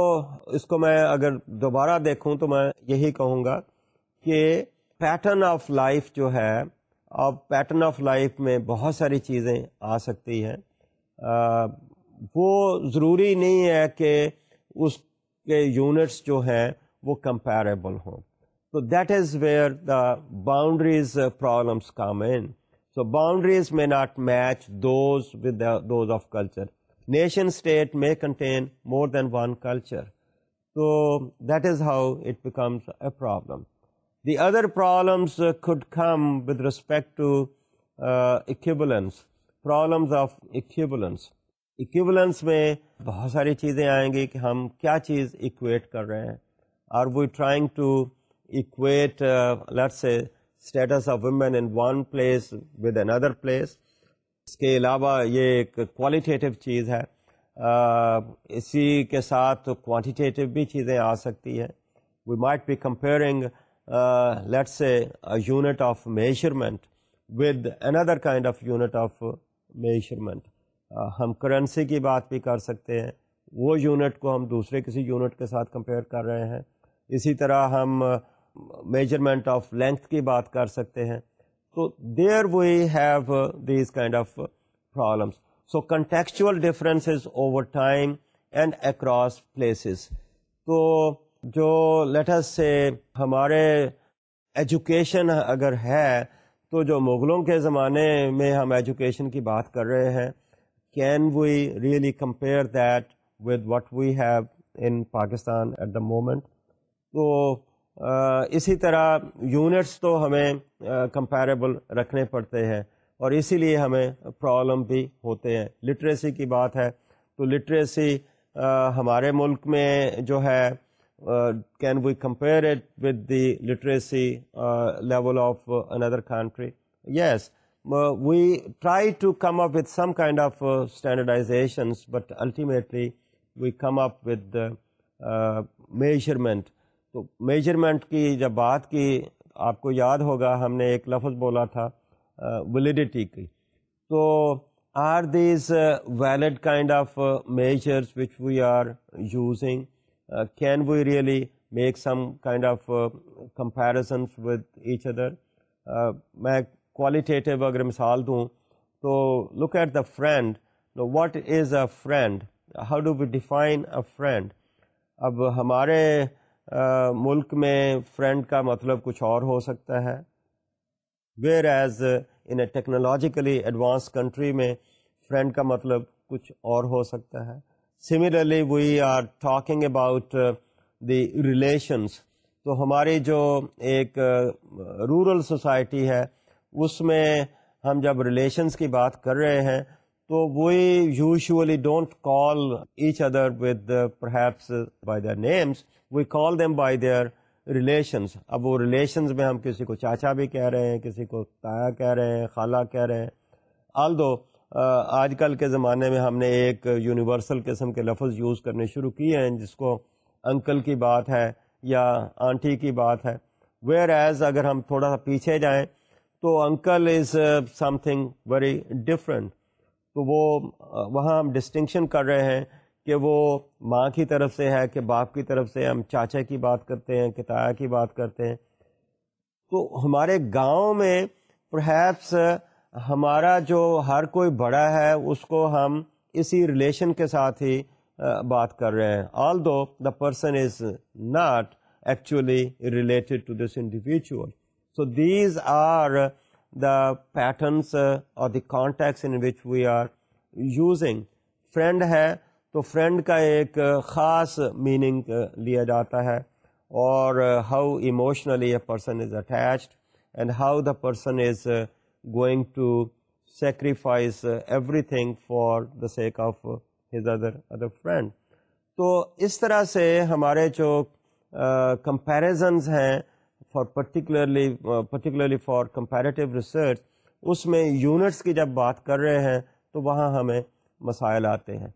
اس کو میں اگر دوبارہ دیکھوں تو میں یہی کہوں گا کہ پیٹرن آف لائف جو ہے اب پیٹرن آف لائف میں بہت ساری چیزیں آ سکتی ہیں وہ ضروری نہیں ہے کہ اس کے یونٹس جو ہیں وہ کمپیریبل ہوں تو that is where the boundaries problems come in so boundaries میں not match those with those of culture nation state میں contain more than one culture تو that is how it becomes a problem the other problems could come with respect to equivalence problems of equivalence equivalence میں بہت ساری چیزیں آئیں گی کہ ہم کیا چیز اکویٹ کر رہے ہیں are we trying to equate let's say status of women in one place with another place اس کے علاوہ یہ ایک کوالٹیٹیو چیز ہے uh, اسی کے ساتھ کوانٹیٹیو بھی چیزیں آ سکتی ہیں we might be comparing let's a unit of measurement with another kind of unit of measurement ہم کرنسی کی بات بھی کر سکتے ہیں وہ یونٹ کو ہم دوسرے کسی یونٹ کے ساتھ کمپیئر کر رہے ہیں اسی طرح ہم میجرمنٹ آف لینتھ کی بات کر سکتے ہیں تو there we have these kind of problems so contextual differences over time and across places تو جو لیٹس سے ہمارے ایجوکیشن اگر ہے تو جو مغلوں کے زمانے میں ہم ایجوکیشن کی بات کر رہے ہیں can we really compare that with what we have in Pakistan at the moment تو اسی طرح یونٹس تو ہمیں کمپیریبل رکھنے پڑتے ہیں اور اسی لیے ہمیں پرابلم بھی ہوتے ہیں لٹریسی کی بات ہے تو لٹریسی ہمارے ملک میں جو ہے can we compare it with the literacy level of another country yes we try to come up with some kind of standardisations but ultimately we come up measurement تو میجرمنٹ کی جب بات کی آپ کو یاد ہوگا ہم نے ایک لفظ بولا تھا ولیڈیٹی کی تو are these valid kind of measures which we are using can we really make some kind of comparisons with each other میں کوالیٹیو اگر مثال دوں تو look at the friend what is a friend how do we define a friend اب ہمارے ملک میں friend کا مطلب کچھ اور ہو سکتا ہے whereas in a technologically advanced country میں فرینڈ کا مطلب کچھ اور ہو سکتا ہے similarly we are talking about the relations تو ہماری جو ایک رورل سوسائٹی ہے اس میں ہم جب ریلیشنس کی بات کر رہے ہیں تو we usually don't call each other with perhaps by their names we call them by their relations اب وہ ریلیشنز میں ہم کسی کو چاچا بھی کہہ رہے ہیں کسی کو تایا کہہ رہے ہیں خالہ کہہ رہے ہیں آل دو آج کل کے زمانے میں ہم نے ایک یونیورسل قسم کے لفظ یوز کرنے شروع کیے ہیں جس کو انکل کی بات ہے یا آنٹی کی بات ہے ویئر ایز اگر ہم تھوڑا سا پیچھے جائیں تو uncle is something very different تو وہ وہاں ہم ڈسٹنکشن کر رہے ہیں کہ وہ ماں کی طرف سے ہے کہ باپ کی طرف سے ہم چاچا کی بات کرتے ہیں کہ تایا کی بات کرتے ہیں تو ہمارے گاؤں میں پرہیپس ہمارا جو ہر کوئی بڑا ہے اس کو ہم اسی ریلیشن کے ساتھ ہی بات کر رہے ہیں although the person is not actually related to this individual so these are the patterns اور the contexts in which we are using friend ہے تو فرینڈ کا ایک خاص میننگ لیا جاتا ہے اور how emotionally a person is attached and how the person is going to sacrifice everything for the sake of his other other friend تو اس طرح سے ہمارے جو کمپیرزنز uh, ہیں for particularly particularly for comparative research اس میں units کی جب بات کر رہے ہیں تو وہاں ہمیں مسائل آتے ہیں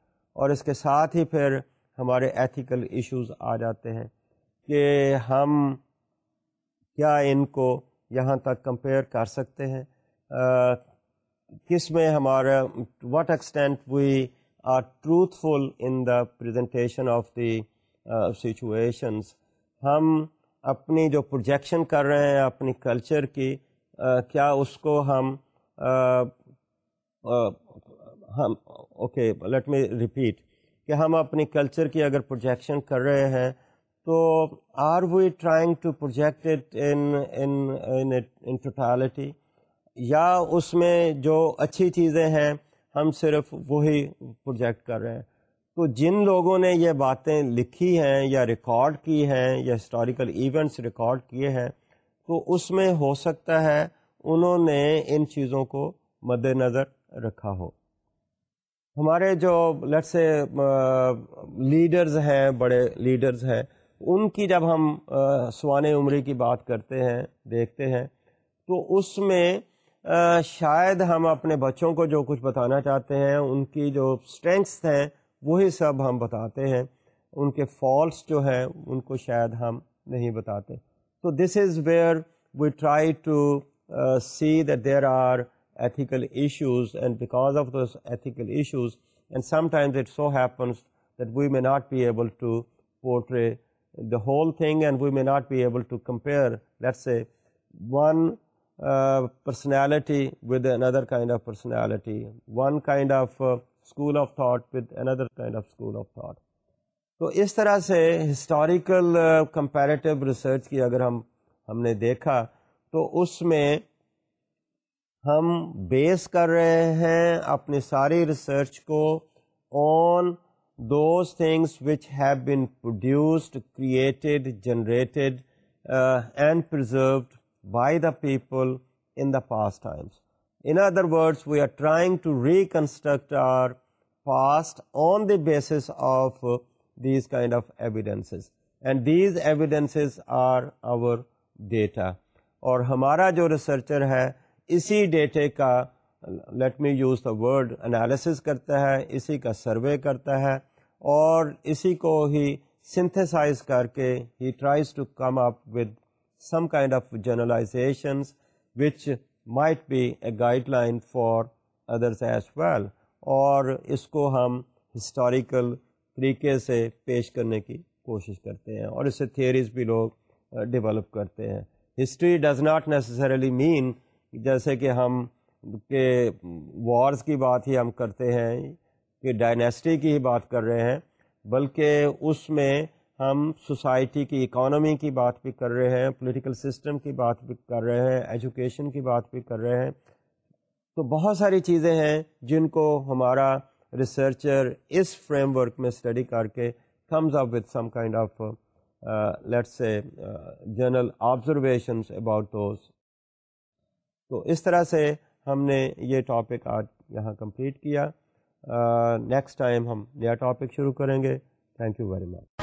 اور اس کے ساتھ ہی پھر ہمارے ایتھیکل ایشوز آ جاتے ہیں کہ ہم کیا ان کو یہاں تک کمپیئر کر سکتے ہیں کس میں ہمارا what extent we are truthful in the presentation of the situations ہم اپنی جو پروجیکشن کر رہے ہیں اپنی کلچر کی کیا اس کو ہم ہم اوکے لیٹ می ریپیٹ کہ ہم اپنی کلچر کی اگر پروجیکشن کر رہے ہیں تو are we trying to project it in totality یا اس میں جو اچھی چیزیں ہیں ہم صرف وہی پروجیکٹ کر رہے ہیں تو جن لوگوں نے یہ باتیں لکھی ہیں یا ریکارڈ کی ہیں یا ہسٹوریکل ایونٹس ریکارڈ کیے ہیں تو اس میں ہو سکتا ہے انہوں نے ان چیزوں کو مد نظر رکھا ہو ہمارے جو لٹ سے لیڈرز ہیں بڑے لیڈرز ہیں ان کی جب ہم سوان عمری کی بات کرتے ہیں دیکھتے ہیں تو اس میں شاید ہم اپنے بچوں کو جو کچھ بتانا چاہتے ہیں ان کی جو اسٹرینگس ہیں وہی سب ہم بتاتے ہیں ان کے فالٹس جو ہیں ان کو شاید ہم نہیں بتاتے تو this is where we try to see that there are ethical issues and because of ethical issues and sometimes it so happens that we may not be able to the whole thing and we may not be able to let's let say personality with another kind of personality one kind of school school of of of thought thought another kind تو اس طرح سے historical comparative research کی اگر ہم ہم نے دیکھا تو اس میں ہم بیس کر رہے ہیں اپنی ساری ریسرچ کو on those things which have been produced created generated and preserved by the people in the past times in other word we are trying to reconstruct our past on the base of these kind of evidences and these evidences are our data اور ہمارا جو researcher ہے اسی ڈیٹے کا let me use the word analysis کرتا ہے اسی کا سروے کرتا ہے اور اسی کو ہی سنتھسائز کر کے he tries to come up with some kind of generalizations which might be a guideline for others as well اور اس کو ہم ہسٹوریکل طریقے سے پیش کرنے کی کوشش کرتے ہیں اور اس سے تھیوریز بھی لوگ ڈیولپ کرتے ہیں history does not necessarily mean جیسے کہ ہم کے وارز کی بات ہی ہم کرتے ہیں کہ ڈائنیسٹی کی ہی بات کر رہے ہیں بلکہ اس میں ہم سوسائٹی کی اکانومی کی بات بھی کر رہے ہیں پولیٹیکل سسٹم کی بات بھی کر رہے ہیں ایجوکیشن کی بات بھی کر رہے ہیں تو بہت ساری چیزیں ہیں جن کو ہمارا ریسرچر اس فریم ورک میں اسٹڈی کر کے comes up with some kind of let's general observations about those تو اس طرح سے ہم نے یہ ٹاپک آج یہاں کمپلیٹ کیا نیکسٹ uh, ٹائم ہم نیا ٹاپک شروع کریں گے تھینک یو ویری مچ